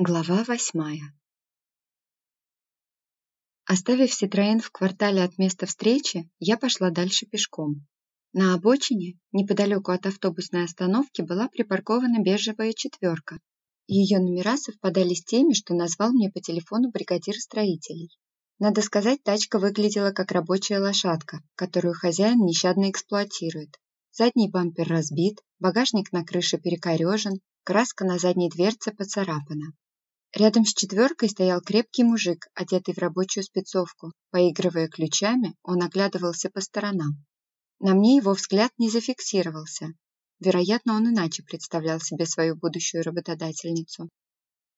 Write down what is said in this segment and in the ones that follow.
Глава восьмая Оставив Ситроен в квартале от места встречи, я пошла дальше пешком. На обочине, неподалеку от автобусной остановки, была припаркована бежевая четверка. Ее номера совпадали с теми, что назвал мне по телефону бригадир строителей. Надо сказать, тачка выглядела как рабочая лошадка, которую хозяин нещадно эксплуатирует. Задний бампер разбит, багажник на крыше перекорежен, краска на задней дверце поцарапана. Рядом с четверкой стоял крепкий мужик, одетый в рабочую спецовку. Поигрывая ключами, он оглядывался по сторонам. На мне его взгляд не зафиксировался. Вероятно, он иначе представлял себе свою будущую работодательницу.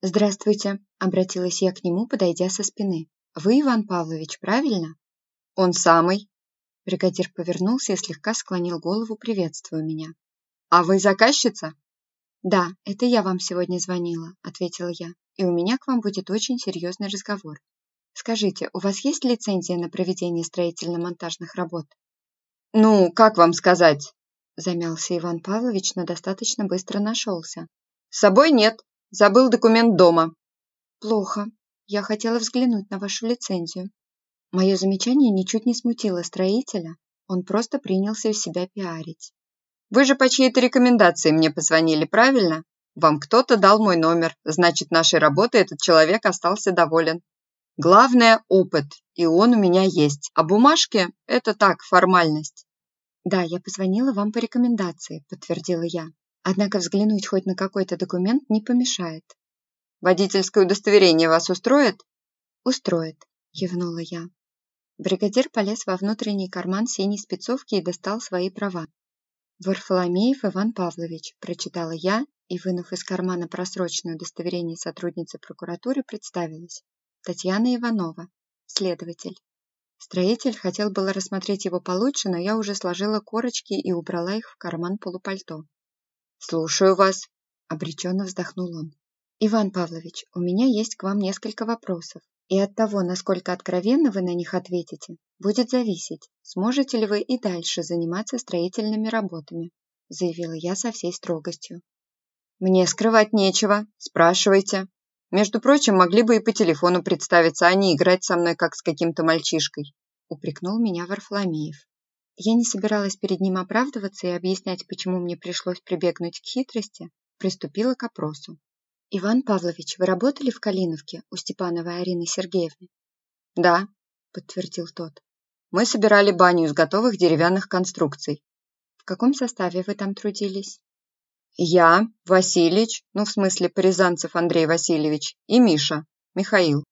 «Здравствуйте», — обратилась я к нему, подойдя со спины. «Вы Иван Павлович, правильно?» «Он самый». Бригадир повернулся и слегка склонил голову, приветствуя меня. «А вы заказчица?» «Да, это я вам сегодня звонила», — ответила я и у меня к вам будет очень серьезный разговор. Скажите, у вас есть лицензия на проведение строительно-монтажных работ? Ну, как вам сказать? Замялся Иван Павлович, но достаточно быстро нашелся. С собой нет. Забыл документ дома. Плохо. Я хотела взглянуть на вашу лицензию. Мое замечание ничуть не смутило строителя. Он просто принялся из себя пиарить. Вы же по чьей-то рекомендации мне позвонили, правильно? Вам кто-то дал мой номер, значит, нашей работой этот человек остался доволен. Главное – опыт, и он у меня есть. А бумажки – это так, формальность. Да, я позвонила вам по рекомендации, подтвердила я. Однако взглянуть хоть на какой-то документ не помешает. Водительское удостоверение вас устроит? Устроит, кивнула я. Бригадир полез во внутренний карман синей спецовки и достал свои права. Варфоломеев Иван Павлович, прочитала я и, вынув из кармана просрочное удостоверение сотрудницы прокуратуры, представилась. Татьяна Иванова, следователь. Строитель хотел было рассмотреть его получше, но я уже сложила корочки и убрала их в карман полупальто. «Слушаю вас», — обреченно вздохнул он. «Иван Павлович, у меня есть к вам несколько вопросов, и от того, насколько откровенно вы на них ответите, будет зависеть, сможете ли вы и дальше заниматься строительными работами», заявила я со всей строгостью. «Мне скрывать нечего. Спрашивайте. Между прочим, могли бы и по телефону представиться, а не играть со мной, как с каким-то мальчишкой», упрекнул меня Варфоломеев. Я не собиралась перед ним оправдываться и объяснять, почему мне пришлось прибегнуть к хитрости, приступила к опросу. «Иван Павлович, вы работали в Калиновке у Степановой Арины Сергеевны?» «Да», — подтвердил тот. «Мы собирали баню из готовых деревянных конструкций». «В каком составе вы там трудились?» Я, Васильевич, ну в смысле Порязанцев Андрей Васильевич, и Миша, Михаил.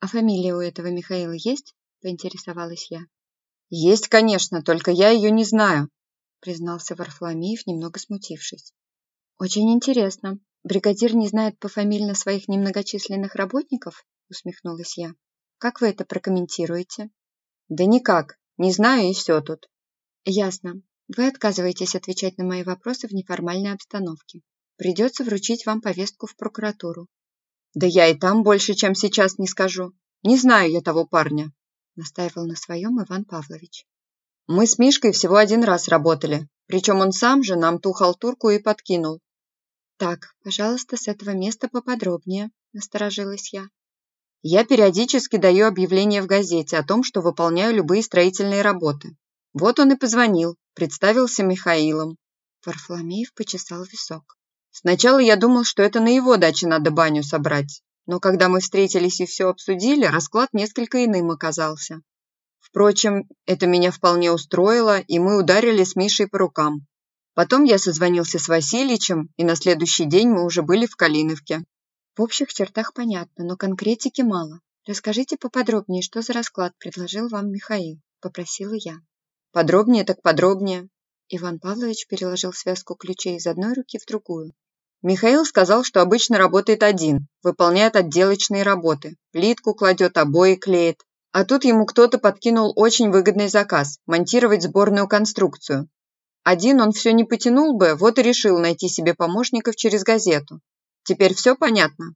А фамилия у этого Михаила есть? Поинтересовалась я. Есть, конечно, только я ее не знаю, признался Варфоломеев, немного смутившись. Очень интересно. Бригадир не знает пофамильно своих немногочисленных работников? Усмехнулась я. Как вы это прокомментируете? Да никак. Не знаю и все тут. Ясно. Вы отказываетесь отвечать на мои вопросы в неформальной обстановке. Придется вручить вам повестку в прокуратуру. Да я и там больше, чем сейчас не скажу. Не знаю я того парня, настаивал на своем Иван Павлович. Мы с Мишкой всего один раз работали, причем он сам же нам ту халтурку и подкинул. Так, пожалуйста, с этого места поподробнее, насторожилась я. Я периодически даю объявление в газете о том, что выполняю любые строительные работы. Вот он и позвонил, представился Михаилом. Варфоломеев почесал висок. Сначала я думал, что это на его даче надо баню собрать, но когда мы встретились и все обсудили, расклад несколько иным оказался. Впрочем, это меня вполне устроило, и мы ударили с Мишей по рукам. Потом я созвонился с Васильичем, и на следующий день мы уже были в Калиновке. В общих чертах понятно, но конкретики мало. Расскажите поподробнее, что за расклад предложил вам Михаил, попросила я. Подробнее так подробнее. Иван Павлович переложил связку ключей из одной руки в другую. Михаил сказал, что обычно работает один, выполняет отделочные работы, плитку кладет, обои клеит. А тут ему кто-то подкинул очень выгодный заказ – монтировать сборную конструкцию. Один он все не потянул бы, вот и решил найти себе помощников через газету. Теперь все понятно?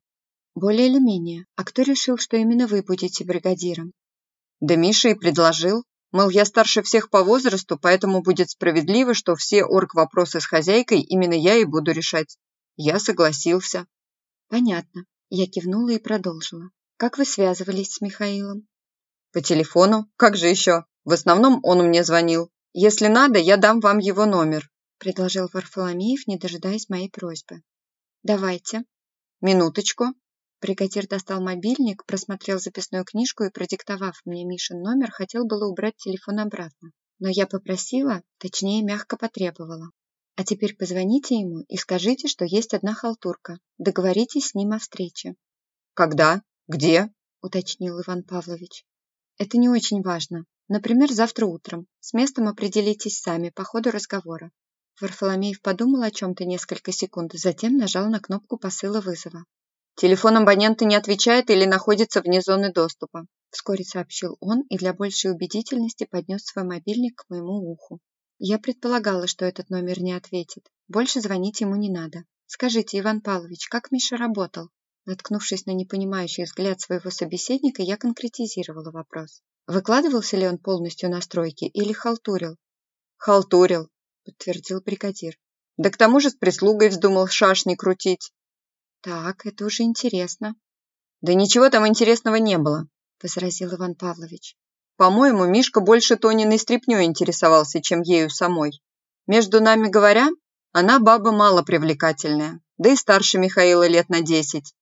Более или менее. А кто решил, что именно вы будете бригадиром? Да Миша и предложил. Мол, я старше всех по возрасту, поэтому будет справедливо, что все орг-вопросы с хозяйкой именно я и буду решать. Я согласился. Понятно. Я кивнула и продолжила. «Как вы связывались с Михаилом?» «По телефону. Как же еще? В основном он мне звонил. Если надо, я дам вам его номер», предложил Варфоломеев, не дожидаясь моей просьбы. «Давайте». «Минуточку». Бригадир достал мобильник, просмотрел записную книжку и, продиктовав мне Мишин номер, хотел было убрать телефон обратно. Но я попросила, точнее мягко потребовала. А теперь позвоните ему и скажите, что есть одна халтурка. Договоритесь с ним о встрече. Когда? Где? Уточнил Иван Павлович. Это не очень важно. Например, завтра утром. С местом определитесь сами по ходу разговора. Варфоломеев подумал о чем-то несколько секунд, затем нажал на кнопку посыла вызова. «Телефон абонента не отвечает или находится вне зоны доступа», вскоре сообщил он и для большей убедительности поднес свой мобильник к моему уху. Я предполагала, что этот номер не ответит. Больше звонить ему не надо. Скажите, Иван Павлович, как Миша работал? Наткнувшись на непонимающий взгляд своего собеседника, я конкретизировала вопрос. Выкладывался ли он полностью на стройке или халтурил? Халтурил, подтвердил бригадир. Да к тому же с прислугой вздумал шашни крутить. Так, это уже интересно. Да ничего там интересного не было, возразил Иван Павлович. По-моему, Мишка больше Тониной стряпнёй интересовался, чем ею самой. Между нами говоря, она баба мало привлекательная, да и старше Михаила лет на десять.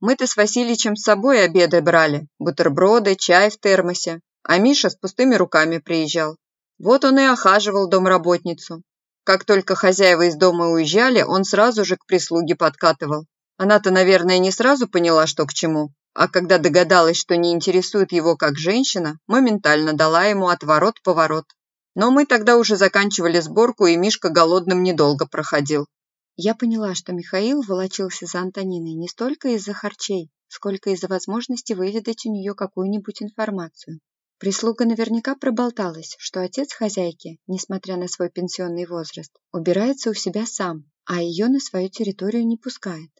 Мы-то с Васильичем с собой обеды брали, бутерброды, чай в термосе, а Миша с пустыми руками приезжал. Вот он и охаживал домработницу. Как только хозяева из дома уезжали, он сразу же к прислуге подкатывал. Она-то, наверное, не сразу поняла, что к чему, а когда догадалась, что не интересует его как женщина, моментально дала ему отворот-поворот. Но мы тогда уже заканчивали сборку, и Мишка голодным недолго проходил. Я поняла, что Михаил волочился за Антониной не столько из-за харчей, сколько из-за возможности выведать у нее какую-нибудь информацию. Прислуга наверняка проболталась, что отец хозяйки, несмотря на свой пенсионный возраст, убирается у себя сам, а ее на свою территорию не пускает.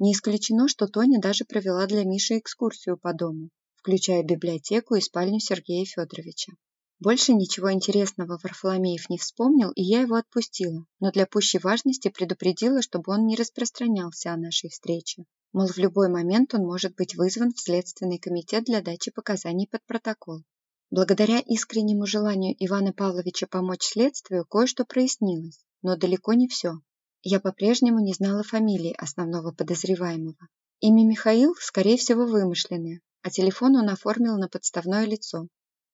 Не исключено, что Тоня даже провела для Миши экскурсию по дому, включая библиотеку и спальню Сергея Федоровича. Больше ничего интересного Варфоломеев не вспомнил, и я его отпустила, но для пущей важности предупредила, чтобы он не распространялся о нашей встрече. Мол, в любой момент он может быть вызван в Следственный комитет для дачи показаний под протокол. Благодаря искреннему желанию Ивана Павловича помочь следствию, кое-что прояснилось, но далеко не все. Я по-прежнему не знала фамилии основного подозреваемого. Имя Михаил, скорее всего, вымышленное, а телефон он оформил на подставное лицо.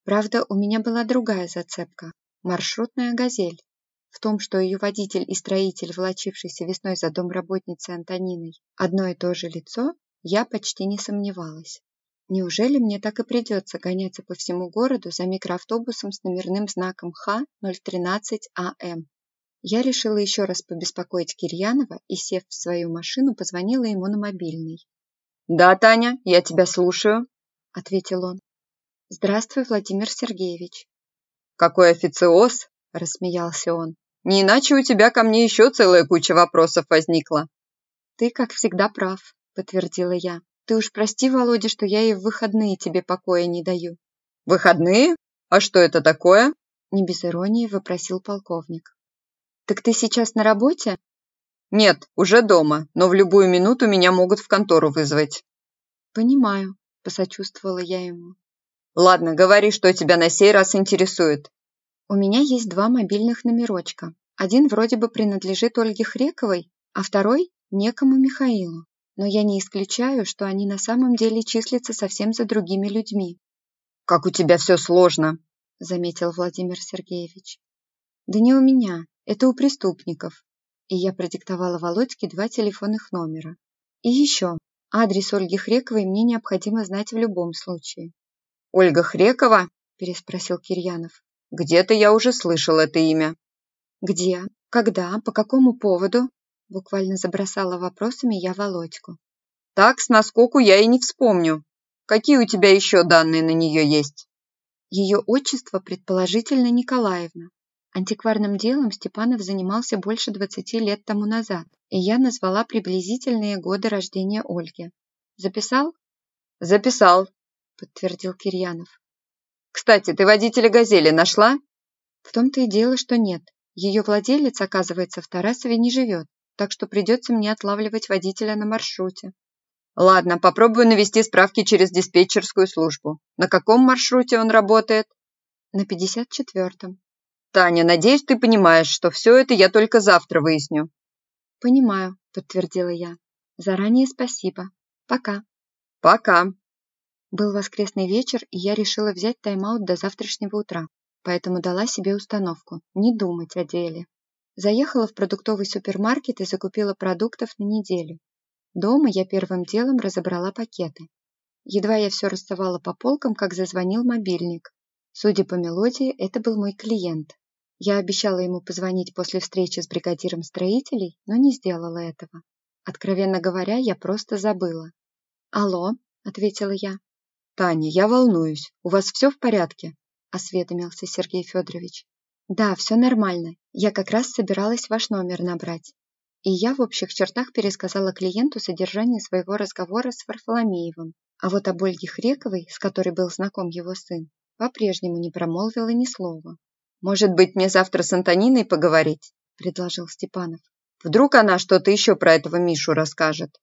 Правда, у меня была другая зацепка – маршрутная «Газель». В том, что ее водитель и строитель, влачившийся весной за домработницей Антониной, одно и то же лицо, я почти не сомневалась. Неужели мне так и придется гоняться по всему городу за микроавтобусом с номерным знаком Х-013АМ? Я решила еще раз побеспокоить Кирьянова и, сев в свою машину, позвонила ему на мобильный. «Да, Таня, я тебя слушаю», — ответил он. «Здравствуй, Владимир Сергеевич». «Какой официоз!» — рассмеялся он. «Не иначе у тебя ко мне еще целая куча вопросов возникла». «Ты, как всегда, прав», — подтвердила я. «Ты уж прости, Володя, что я и в выходные тебе покоя не даю». «Выходные? А что это такое?» Не без иронии вопросил полковник. «Так ты сейчас на работе?» «Нет, уже дома, но в любую минуту меня могут в контору вызвать». «Понимаю», – посочувствовала я ему. «Ладно, говори, что тебя на сей раз интересует». «У меня есть два мобильных номерочка. Один вроде бы принадлежит Ольге Хрековой, а второй – некому Михаилу. Но я не исключаю, что они на самом деле числятся совсем за другими людьми». «Как у тебя все сложно», – заметил Владимир Сергеевич. «Да не у меня. Это у преступников. И я продиктовала Володьке два телефонных номера. И еще. Адрес Ольги Хрековой мне необходимо знать в любом случае. «Ольга Хрекова?» – переспросил Кирьянов. «Где-то я уже слышал это имя». «Где? Когда? По какому поводу?» Буквально забросала вопросами я Володьку. «Так, с наскоку я и не вспомню. Какие у тебя еще данные на нее есть?» Ее отчество, предположительно, Николаевна. Антикварным делом Степанов занимался больше 20 лет тому назад, и я назвала приблизительные годы рождения Ольги. Записал? Записал, подтвердил Кирьянов. Кстати, ты водителя «Газели» нашла? В том-то и дело, что нет. Ее владелец, оказывается, в Тарасове не живет, так что придется мне отлавливать водителя на маршруте. Ладно, попробую навести справки через диспетчерскую службу. На каком маршруте он работает? На 54-м. Таня, надеюсь, ты понимаешь, что все это я только завтра выясню. Понимаю, подтвердила я. Заранее спасибо. Пока. Пока. Был воскресный вечер, и я решила взять тайм-аут до завтрашнего утра, поэтому дала себе установку – не думать о деле. Заехала в продуктовый супермаркет и закупила продуктов на неделю. Дома я первым делом разобрала пакеты. Едва я все расставала по полкам, как зазвонил мобильник. Судя по мелодии, это был мой клиент. Я обещала ему позвонить после встречи с бригадиром строителей, но не сделала этого. Откровенно говоря, я просто забыла. «Алло», — ответила я. «Таня, я волнуюсь. У вас все в порядке?» — осведомился Сергей Федорович. «Да, все нормально. Я как раз собиралась ваш номер набрать и я в общих чертах пересказала клиенту содержание своего разговора с Варфоломеевым. А вот об Ольге Хрековой, с которой был знаком его сын, по-прежнему не промолвила ни слова. «Может быть, мне завтра с Антониной поговорить?» – предложил Степанов. «Вдруг она что-то еще про этого Мишу расскажет?»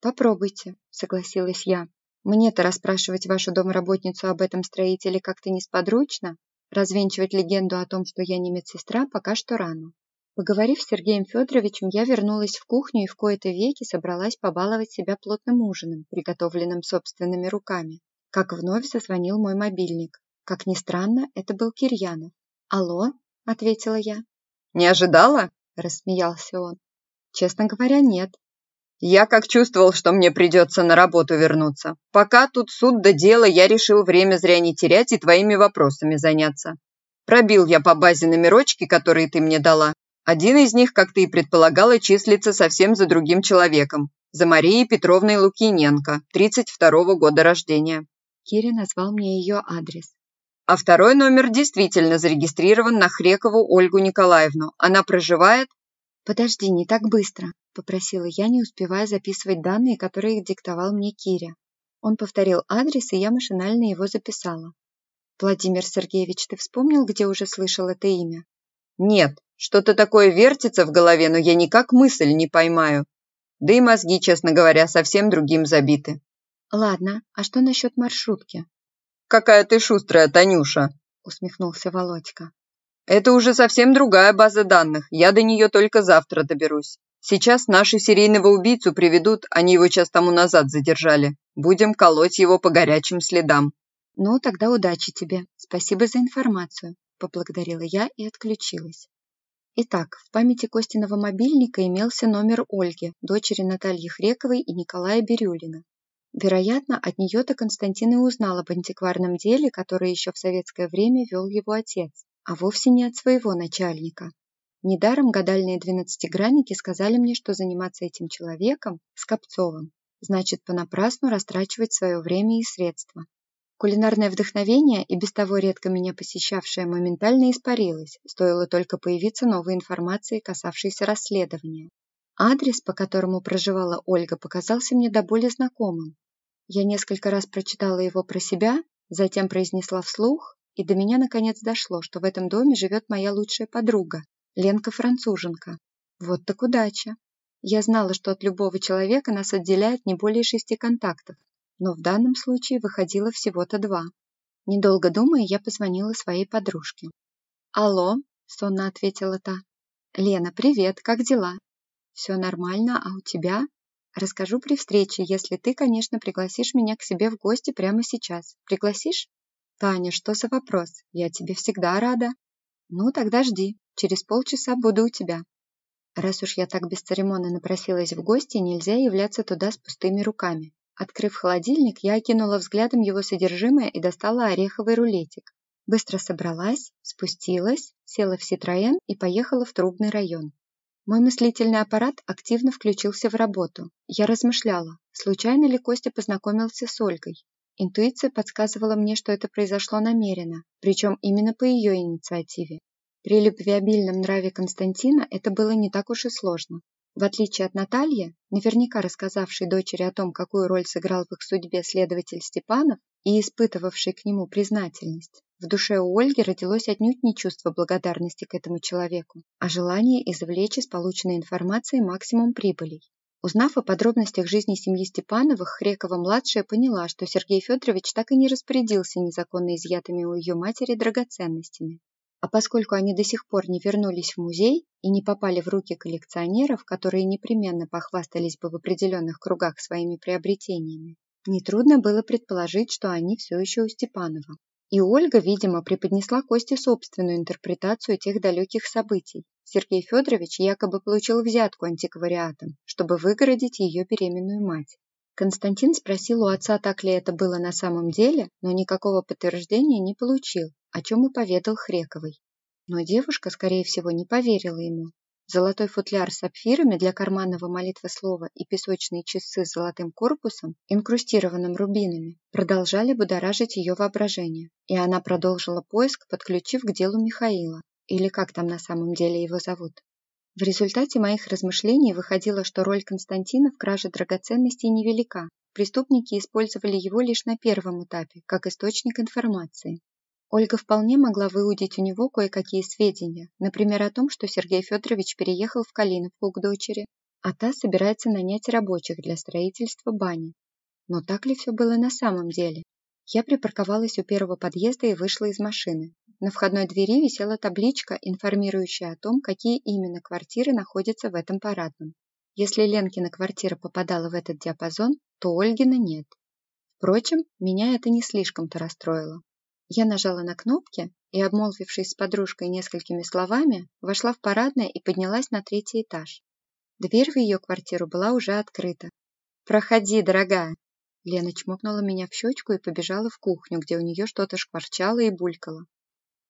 «Попробуйте», – согласилась я. «Мне-то расспрашивать вашу домработницу об этом строителе как-то несподручно. Развенчивать легенду о том, что я не медсестра, пока что рано. Поговорив с Сергеем Федоровичем, я вернулась в кухню и в кои-то веки собралась побаловать себя плотным ужином, приготовленным собственными руками. Как вновь зазвонил мой мобильник. Как ни странно, это был Кирьянов. «Алло?» – ответила я. «Не ожидала?» – рассмеялся он. «Честно говоря, нет». «Я как чувствовал, что мне придется на работу вернуться. Пока тут суд до дела, я решил время зря не терять и твоими вопросами заняться. Пробил я по базе номерочки, которые ты мне дала, один из них, как ты и предполагала, числится совсем за другим человеком. За Марией Петровной Лукиненко, 32-го года рождения. Кири назвал мне ее адрес. А второй номер действительно зарегистрирован на Хрекову Ольгу Николаевну. Она проживает... «Подожди, не так быстро», – попросила я, не успевая записывать данные, которые диктовал мне Киря. Он повторил адрес, и я машинально его записала. «Владимир Сергеевич, ты вспомнил, где уже слышал это имя?» «Нет, что-то такое вертится в голове, но я никак мысль не поймаю. Да и мозги, честно говоря, совсем другим забиты». «Ладно, а что насчет маршрутки?» «Какая ты шустрая, Танюша!» усмехнулся Володька. «Это уже совсем другая база данных. Я до нее только завтра доберусь. Сейчас наши серийного убийцу приведут, они его час тому назад задержали. Будем колоть его по горячим следам». «Ну, тогда удачи тебе. Спасибо за информацию поблагодарила я и отключилась. Итак, в памяти Костиного мобильника имелся номер Ольги, дочери Натальи Хрековой и Николая Бирюлина. Вероятно, от нее-то Константин и узнал об антикварном деле, которое еще в советское время вел его отец, а вовсе не от своего начальника. Недаром гадальные двенадцатигранники сказали мне, что заниматься этим человеком, Скопцовым, значит понапрасну растрачивать свое время и средства. Кулинарное вдохновение, и без того редко меня посещавшее, моментально испарилось, стоило только появиться новой информации, касавшейся расследования. Адрес, по которому проживала Ольга, показался мне до боли знакомым. Я несколько раз прочитала его про себя, затем произнесла вслух, и до меня наконец дошло, что в этом доме живет моя лучшая подруга, Ленка-француженка. Вот так удача. Я знала, что от любого человека нас отделяет не более шести контактов, но в данном случае выходило всего-то два. Недолго думая, я позвонила своей подружке. «Алло», — сонно ответила та. «Лена, привет, как дела?» «Все нормально, а у тебя?» «Расскажу при встрече, если ты, конечно, пригласишь меня к себе в гости прямо сейчас. Пригласишь?» «Таня, что за вопрос? Я тебе всегда рада». «Ну, тогда жди. Через полчаса буду у тебя». Раз уж я так бесцеремонно напросилась в гости, нельзя являться туда с пустыми руками. Открыв холодильник, я окинула взглядом его содержимое и достала ореховый рулетик. Быстро собралась, спустилась, села в Ситроен и поехала в Трубный район. Мой мыслительный аппарат активно включился в работу. Я размышляла, случайно ли Костя познакомился с Ольгой. Интуиция подсказывала мне, что это произошло намеренно, причем именно по ее инициативе. При любвеобильном нраве Константина это было не так уж и сложно. В отличие от Натальи, наверняка рассказавшей дочери о том, какую роль сыграл в их судьбе следователь Степанов и испытывавшей к нему признательность, в душе у Ольги родилось отнюдь не чувство благодарности к этому человеку, а желание извлечь из полученной информации максимум прибылей. Узнав о подробностях жизни семьи Степановых, Хрекова-младшая поняла, что Сергей Федорович так и не распорядился незаконно изъятыми у ее матери драгоценностями. А поскольку они до сих пор не вернулись в музей и не попали в руки коллекционеров, которые непременно похвастались бы в определенных кругах своими приобретениями, нетрудно было предположить, что они все еще у Степанова. И Ольга, видимо, преподнесла Косте собственную интерпретацию тех далеких событий. Сергей Федорович якобы получил взятку антиквариатом, чтобы выгородить ее беременную мать. Константин спросил у отца, так ли это было на самом деле, но никакого подтверждения не получил, о чем и поведал Хрековой. Но девушка, скорее всего, не поверила ему. Золотой футляр с сапфирами для карманного молитвослова и песочные часы с золотым корпусом, инкрустированным рубинами, продолжали будоражить ее воображение, и она продолжила поиск, подключив к делу Михаила, или как там на самом деле его зовут. В результате моих размышлений выходило, что роль Константина в краже драгоценностей невелика. Преступники использовали его лишь на первом этапе, как источник информации, Ольга вполне могла выудить у него кое-какие сведения, например, о том, что Сергей Федорович переехал в Калиновку к дочери, а та собирается нанять рабочих для строительства бани. Но так ли все было на самом деле? Я припарковалась у первого подъезда и вышла из машины. На входной двери висела табличка, информирующая о том, какие именно квартиры находятся в этом парадном. Если Ленкина квартира попадала в этот диапазон, то Ольгина нет. Впрочем, меня это не слишком-то расстроило. Я нажала на кнопки и, обмолвившись с подружкой несколькими словами, вошла в парадное и поднялась на третий этаж. Дверь в ее квартиру была уже открыта. «Проходи, дорогая!» Лена чмокнула меня в щечку и побежала в кухню, где у нее что-то шкварчало и булькало.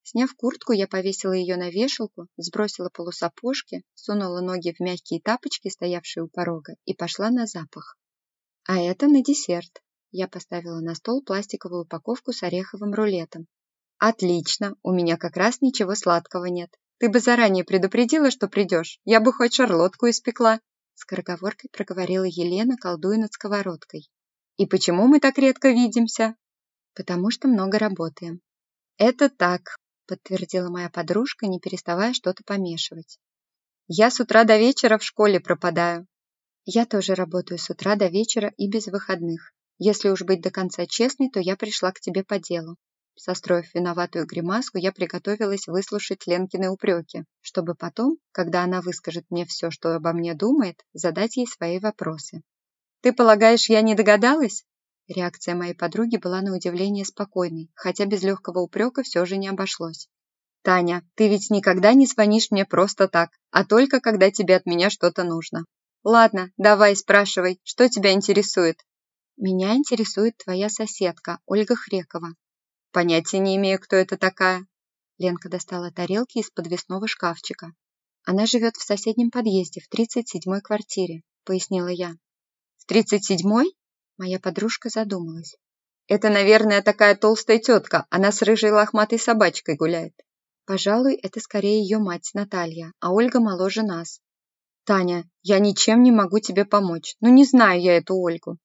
Сняв куртку, я повесила ее на вешалку, сбросила полусапожки, сунула ноги в мягкие тапочки, стоявшие у порога, и пошла на запах. А это на десерт. Я поставила на стол пластиковую упаковку с ореховым рулетом. «Отлично, у меня как раз ничего сладкого нет. Ты бы заранее предупредила, что придешь. Я бы хоть шарлотку испекла», скороговоркой проговорила Елена, колдуя над сковородкой. «И почему мы так редко видимся?» «Потому что много работаем». «Это так», подтвердила моя подружка, не переставая что-то помешивать. «Я с утра до вечера в школе пропадаю». «Я тоже работаю с утра до вечера и без выходных. Если уж быть до конца честной, то я пришла к тебе по делу. Состроив виноватую гримаску, я приготовилась выслушать Ленкины упреки, чтобы потом, когда она выскажет мне все, что обо мне думает, задать ей свои вопросы. «Ты полагаешь, я не догадалась?» Реакция моей подруги была на удивление спокойной, хотя без легкого упрека все же не обошлось. «Таня, ты ведь никогда не звонишь мне просто так, а только когда тебе от меня что-то нужно. Ладно, давай спрашивай, что тебя интересует?» Меня интересует твоя соседка, Ольга Хрекова. Понятия не имею, кто это такая. Ленка достала тарелки из подвесного шкафчика. Она живет в соседнем подъезде, в 37-й квартире, пояснила я. В 37-й? Моя подружка задумалась. Это, наверное, такая толстая тетка, она с рыжей лохматой собачкой гуляет. Пожалуй, это скорее ее мать Наталья, а Ольга моложе нас. Таня, я ничем не могу тебе помочь. Ну не знаю я эту Ольгу.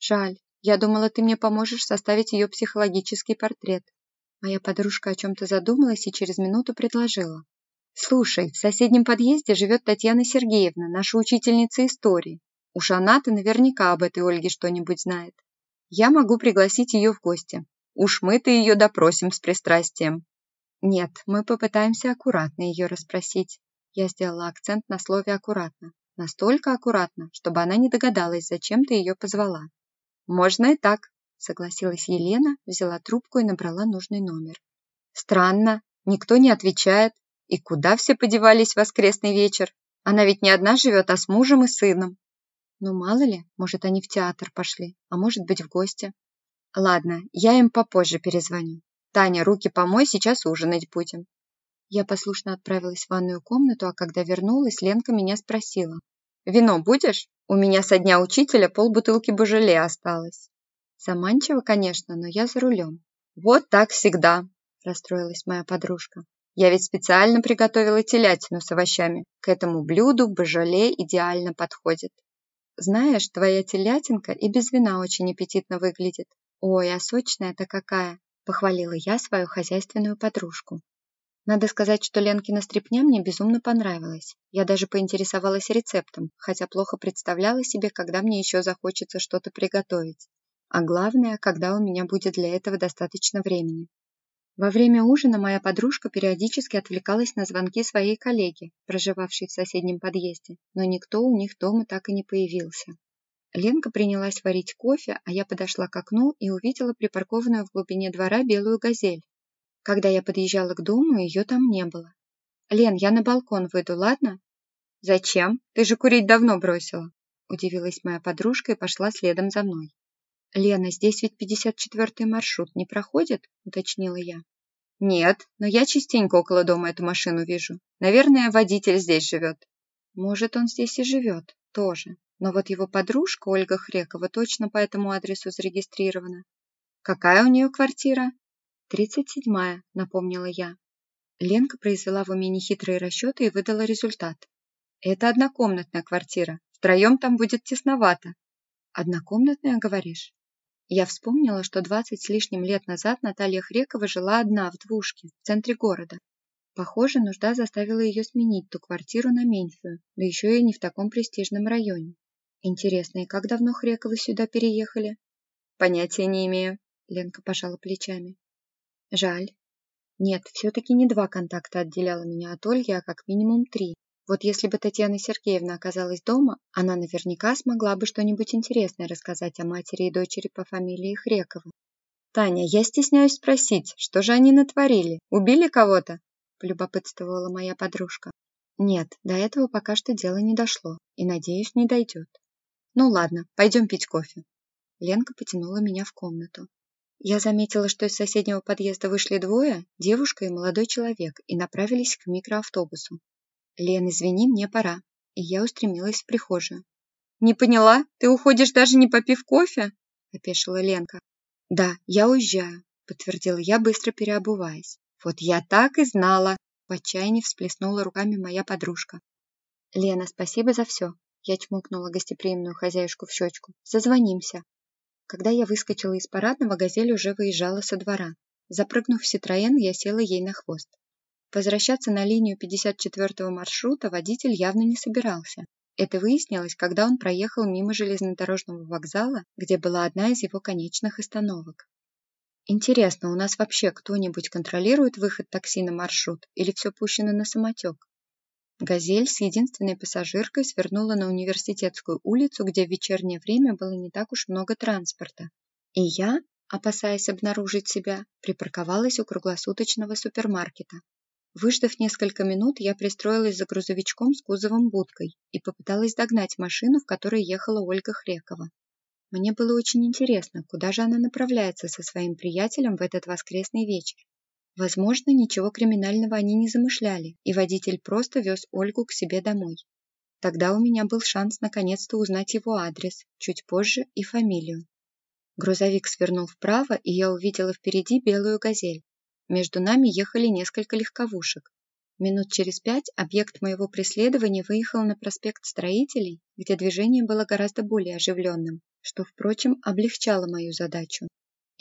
Жаль. Я думала, ты мне поможешь составить ее психологический портрет. Моя подружка о чем-то задумалась и через минуту предложила. Слушай, в соседнем подъезде живет Татьяна Сергеевна, наша учительница истории. Уж она-то наверняка об этой Ольге что-нибудь знает. Я могу пригласить ее в гости. Уж мы-то ее допросим с пристрастием. Нет, мы попытаемся аккуратно ее расспросить. Я сделала акцент на слове «аккуратно». Настолько аккуратно, чтобы она не догадалась, зачем ты ее позвала. «Можно и так», — согласилась Елена, взяла трубку и набрала нужный номер. «Странно, никто не отвечает. И куда все подевались в воскресный вечер? Она ведь не одна живет, а с мужем и сыном». «Ну, мало ли, может, они в театр пошли, а может быть, в гости». «Ладно, я им попозже перезвоню. Таня, руки помой, сейчас ужинать будем». Я послушно отправилась в ванную комнату, а когда вернулась, Ленка меня спросила. «Вино будешь?» У меня со дня учителя полбутылки божеле осталось. Заманчиво, конечно, но я за рулем. Вот так всегда, расстроилась моя подружка. Я ведь специально приготовила телятину с овощами. К этому блюду божеле идеально подходит. Знаешь, твоя телятинка и без вина очень аппетитно выглядит. Ой, а сочная-то какая! Похвалила я свою хозяйственную подружку. Надо сказать, что Ленкина стряпня мне безумно понравилась. Я даже поинтересовалась рецептом, хотя плохо представляла себе, когда мне еще захочется что-то приготовить. А главное, когда у меня будет для этого достаточно времени. Во время ужина моя подружка периодически отвлекалась на звонки своей коллеги, проживавшей в соседнем подъезде, но никто у них дома так и не появился. Ленка принялась варить кофе, а я подошла к окну и увидела припаркованную в глубине двора белую газель. Когда я подъезжала к дому, ее там не было. «Лен, я на балкон выйду, ладно?» «Зачем? Ты же курить давно бросила!» Удивилась моя подружка и пошла следом за мной. «Лена, здесь ведь 54-й маршрут не проходит?» – уточнила я. «Нет, но я частенько около дома эту машину вижу. Наверное, водитель здесь живет». «Может, он здесь и живет, тоже. Но вот его подружка Ольга Хрекова точно по этому адресу зарегистрирована». «Какая у нее квартира?» «Тридцать седьмая», – напомнила я. Ленка произвела в уме нехитрые расчеты и выдала результат. «Это однокомнатная квартира. Втроем там будет тесновато». «Однокомнатная, говоришь?» Я вспомнила, что двадцать с лишним лет назад Наталья Хрекова жила одна в двушке в центре города. Похоже, нужда заставила ее сменить ту квартиру на меньшую, да еще и не в таком престижном районе. Интересно, и как давно Хрековы сюда переехали? Понятия не имею. Ленка пожала плечами. Жаль. Нет, все-таки не два контакта отделяло меня от Ольги, а как минимум три. Вот если бы Татьяна Сергеевна оказалась дома, она наверняка смогла бы что-нибудь интересное рассказать о матери и дочери по фамилии Хрекова. «Таня, я стесняюсь спросить, что же они натворили? Убили кого-то?» – полюбопытствовала моя подружка. «Нет, до этого пока что дело не дошло, и, надеюсь, не дойдет. Ну ладно, пойдем пить кофе». Ленка потянула меня в комнату. Я заметила, что из соседнего подъезда вышли двое, девушка и молодой человек, и направились к микроавтобусу. «Лен, извини, мне пора». И я устремилась в прихожую. «Не поняла? Ты уходишь даже не попив кофе?» – опешила Ленка. «Да, я уезжаю», – подтвердила я, быстро переобуваясь. «Вот я так и знала!» – в отчаянии всплеснула руками моя подружка. «Лена, спасибо за все!» – я чмокнула гостеприимную хозяюшку в щечку. «Созвонимся!» Когда я выскочила из парадного, газель уже выезжала со двора. Запрыгнув в Ситроен, я села ей на хвост. Возвращаться на линию 54-го маршрута водитель явно не собирался. Это выяснилось, когда он проехал мимо железнодорожного вокзала, где была одна из его конечных остановок. Интересно, у нас вообще кто-нибудь контролирует выход такси на маршрут или все пущено на самотек? «Газель» с единственной пассажиркой свернула на университетскую улицу, где в вечернее время было не так уж много транспорта. И я, опасаясь обнаружить себя, припарковалась у круглосуточного супермаркета. Выждав несколько минут, я пристроилась за грузовичком с кузовом будкой и попыталась догнать машину, в которой ехала Ольга Хрекова. Мне было очень интересно, куда же она направляется со своим приятелем в этот воскресный вечер. Возможно, ничего криминального они не замышляли, и водитель просто вез Ольгу к себе домой. Тогда у меня был шанс наконец-то узнать его адрес, чуть позже и фамилию. Грузовик свернул вправо, и я увидела впереди белую газель. Между нами ехали несколько легковушек. Минут через пять объект моего преследования выехал на проспект Строителей, где движение было гораздо более оживленным, что, впрочем, облегчало мою задачу.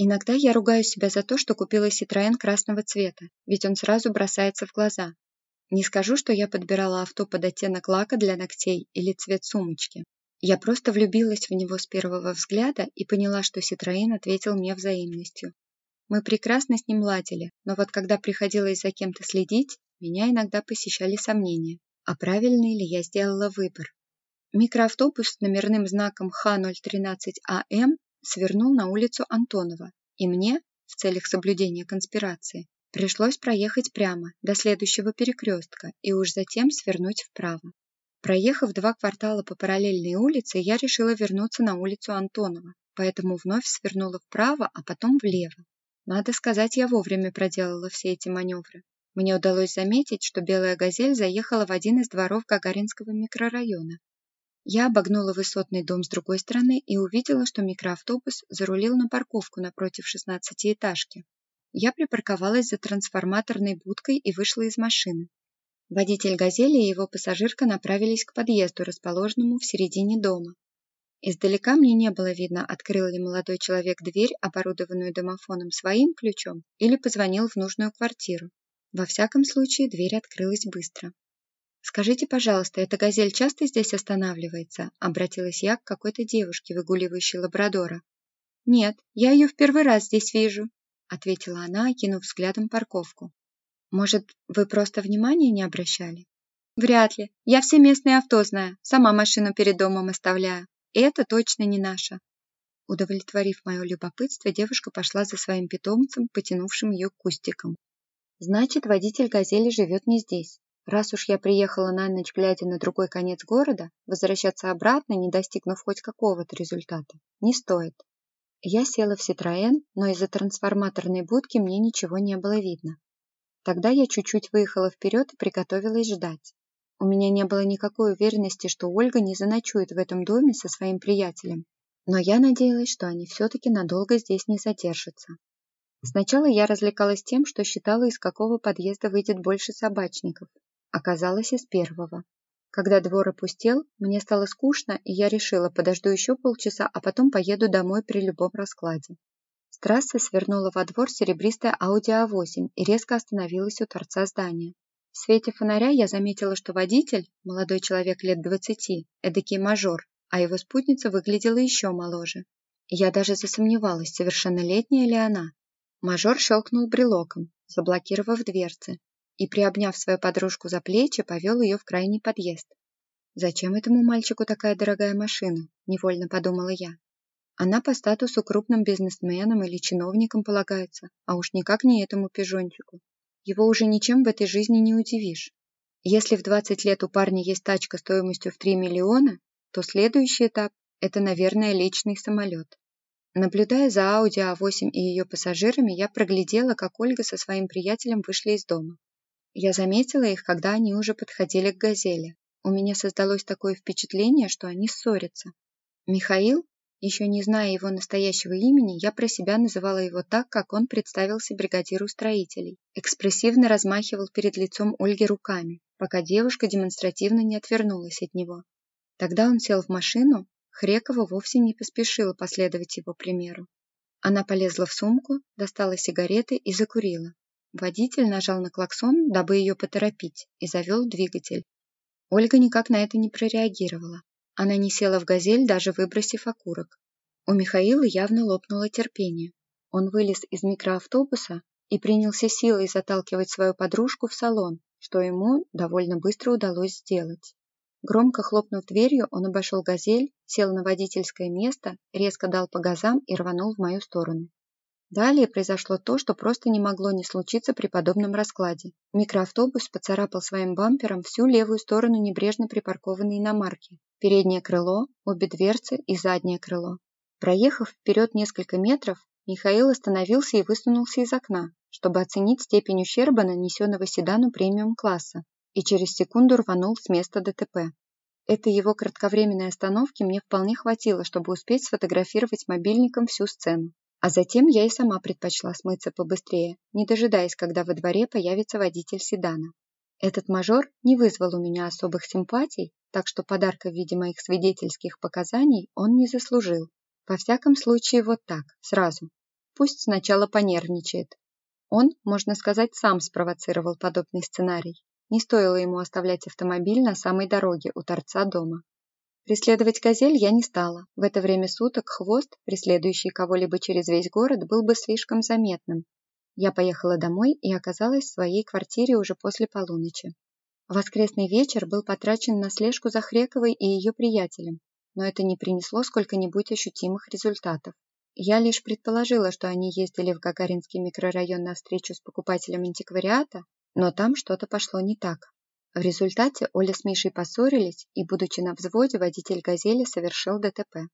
Иногда я ругаю себя за то, что купила Citroёn красного цвета, ведь он сразу бросается в глаза. Не скажу, что я подбирала авто под оттенок лака для ногтей или цвет сумочки. Я просто влюбилась в него с первого взгляда и поняла, что Citroёn ответил мне взаимностью. Мы прекрасно с ним ладили, но вот когда приходилось за кем-то следить, меня иногда посещали сомнения, а правильный ли я сделала выбор. Микроавтобус с номерным знаком Х013АМ свернул на улицу Антонова, и мне, в целях соблюдения конспирации, пришлось проехать прямо до следующего перекрестка и уж затем свернуть вправо. Проехав два квартала по параллельной улице, я решила вернуться на улицу Антонова, поэтому вновь свернула вправо, а потом влево. Надо сказать, я вовремя проделала все эти маневры. Мне удалось заметить, что белая газель заехала в один из дворов Гагаринского микрорайона, я обогнула высотный дом с другой стороны и увидела, что микроавтобус зарулил на парковку напротив шестнадцатиэтажки. Я припарковалась за трансформаторной будкой и вышла из машины. Водитель «Газели» и его пассажирка направились к подъезду, расположенному в середине дома. Издалека мне не было видно, открыл ли молодой человек дверь, оборудованную домофоном, своим ключом, или позвонил в нужную квартиру. Во всяком случае, дверь открылась быстро. «Скажите, пожалуйста, эта газель часто здесь останавливается?» – обратилась я к какой-то девушке, выгуливающей лабрадора. «Нет, я ее в первый раз здесь вижу», – ответила она, окинув взглядом парковку. «Может, вы просто внимания не обращали?» «Вряд ли. Я все местные авто знаю, сама машину перед домом оставляю. И это точно не наша». Удовлетворив мое любопытство, девушка пошла за своим питомцем, потянувшим ее к кустикам. «Значит, водитель «Газели» живет не здесь. Раз уж я приехала на ночь, глядя на другой конец города, возвращаться обратно, не достигнув хоть какого-то результата, не стоит. Я села в Ситроен, но из-за трансформаторной будки мне ничего не было видно. Тогда я чуть-чуть выехала вперед и приготовилась ждать. У меня не было никакой уверенности, что Ольга не заночует в этом доме со своим приятелем, но я надеялась, что они все-таки надолго здесь не задержатся. Сначала я развлекалась тем, что считала, из какого подъезда выйдет больше собачников, Оказалось, из первого. Когда двор опустел, мне стало скучно, и я решила, подожду еще полчаса, а потом поеду домой при любом раскладе. С трассы свернула во двор серебристая Audi A8 и резко остановилась у торца здания. В свете фонаря я заметила, что водитель, молодой человек лет двадцати, эдакий мажор, а его спутница выглядела еще моложе. Я даже засомневалась, совершеннолетняя ли она. Мажор щелкнул брелоком, заблокировав дверцы, и, приобняв свою подружку за плечи, повел ее в крайний подъезд. «Зачем этому мальчику такая дорогая машина?» – невольно подумала я. Она по статусу крупным бизнесменом или чиновником полагается, а уж никак не этому пижончику. Его уже ничем в этой жизни не удивишь. Если в 20 лет у парня есть тачка стоимостью в 3 миллиона, то следующий этап – это, наверное, личный самолет. Наблюдая за Audi A8 и ее пассажирами, я проглядела, как Ольга со своим приятелем вышли из дома. Я заметила их, когда они уже подходили к «Газели». У меня создалось такое впечатление, что они ссорятся. Михаил, еще не зная его настоящего имени, я про себя называла его так, как он представился бригадиру строителей. Экспрессивно размахивал перед лицом Ольги руками, пока девушка демонстративно не отвернулась от него. Тогда он сел в машину, Хрекова вовсе не поспешила последовать его примеру. Она полезла в сумку, достала сигареты и закурила. Водитель нажал на клаксон, дабы ее поторопить, и завел двигатель. Ольга никак на это не прореагировала. Она не села в «Газель», даже выбросив окурок. У Михаила явно лопнуло терпение. Он вылез из микроавтобуса и принялся силой заталкивать свою подружку в салон, что ему довольно быстро удалось сделать. Громко хлопнув дверью, он обошел «Газель», сел на водительское место, резко дал по газам и рванул в мою сторону. Далее произошло то, что просто не могло не случиться при подобном раскладе. Микроавтобус поцарапал своим бампером всю левую сторону небрежно припаркованной иномарки. Переднее крыло, обе дверцы и заднее крыло. Проехав вперед несколько метров, Михаил остановился и высунулся из окна, чтобы оценить степень ущерба, нанесенного седану премиум-класса, и через секунду рванул с места ДТП. Этой его кратковременной остановки мне вполне хватило, чтобы успеть сфотографировать мобильником всю сцену. А затем я и сама предпочла смыться побыстрее, не дожидаясь, когда во дворе появится водитель седана. Этот мажор не вызвал у меня особых симпатий, так что подарка в виде моих свидетельских показаний он не заслужил. Во всяком случае, вот так, сразу. Пусть сначала понервничает. Он, можно сказать, сам спровоцировал подобный сценарий. Не стоило ему оставлять автомобиль на самой дороге у торца дома. Преследовать газель я не стала. В это время суток хвост, преследующий кого-либо через весь город, был бы слишком заметным. Я поехала домой и оказалась в своей квартире уже после полуночи. Воскресный вечер был потрачен на слежку за Хрековой и ее приятелем, но это не принесло сколько-нибудь ощутимых результатов. Я лишь предположила, что они ездили в Гагаринский микрорайон на встречу с покупателем антиквариата, но там что-то пошло не так. В результате Оля с Мишей поссорились, и, будучи на взводе, водитель «Газели» совершил ДТП.